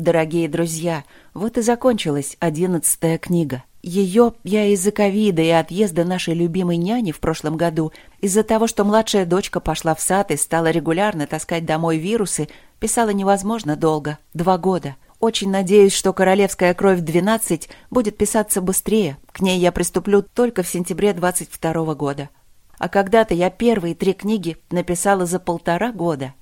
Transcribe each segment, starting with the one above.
Дорогие друзья, вот и закончилась одиннадцатая книга. Ее я из-за ковида и отъезда нашей любимой няни в прошлом году, из-за того, что младшая дочка пошла в сад и стала регулярно таскать домой вирусы, писала невозможно долго, два года. Очень надеюсь, что «Королевская кровь-12» будет писаться быстрее. К ней я приступлю только в сентябре 22 года. А когда-то я первые три книги написала за полтора года.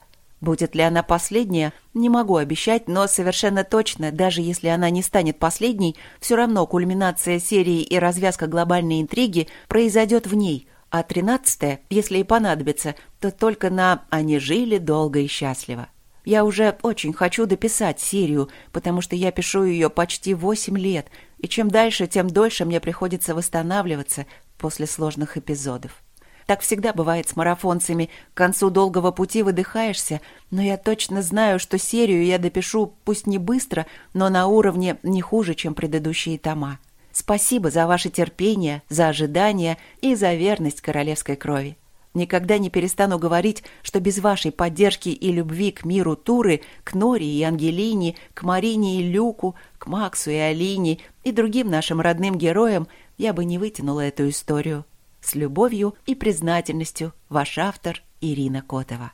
Будет ли она последняя, не могу обещать, но совершенно точно, даже если она не станет последней, все равно кульминация серии и развязка глобальной интриги произойдет в ней, а тринадцатая, если и понадобится, то только на «они жили долго и счастливо». Я уже очень хочу дописать серию, потому что я пишу ее почти восемь лет, и чем дальше, тем дольше мне приходится восстанавливаться после сложных эпизодов. Так всегда бывает с марафонцами. К концу долгого пути выдыхаешься, но я точно знаю, что серию я допишу, пусть не быстро, но на уровне не хуже, чем предыдущие тома. Спасибо за ваше терпение, за ожидание и за верность королевской крови. Никогда не перестану говорить, что без вашей поддержки и любви к миру Туры, к Норе и Ангелине, к Марине и Люку, к Максу и Алине и другим нашим родным героям я бы не вытянула эту историю. С любовью и признательностью ваш автор Ирина Котова.